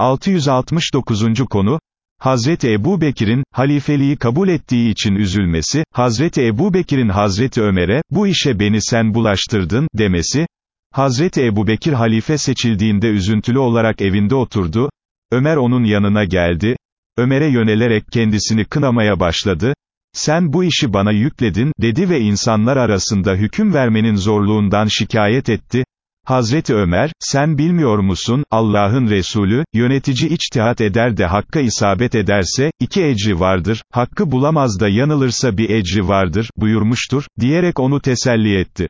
669. konu, Hazreti Ebu Bekir'in, halifeliği kabul ettiği için üzülmesi, Hazreti Ebu Bekir'in Hazreti Ömer'e, bu işe beni sen bulaştırdın, demesi, Hazreti Ebu Bekir halife seçildiğinde üzüntülü olarak evinde oturdu, Ömer onun yanına geldi, Ömer'e yönelerek kendisini kınamaya başladı, sen bu işi bana yükledin, dedi ve insanlar arasında hüküm vermenin zorluğundan şikayet etti, Hazreti Ömer, sen bilmiyor musun, Allah'ın Resulü, yönetici içtihat eder de hakka isabet ederse, iki ecri vardır, hakkı bulamaz da yanılırsa bir ecri vardır, buyurmuştur, diyerek onu teselli etti.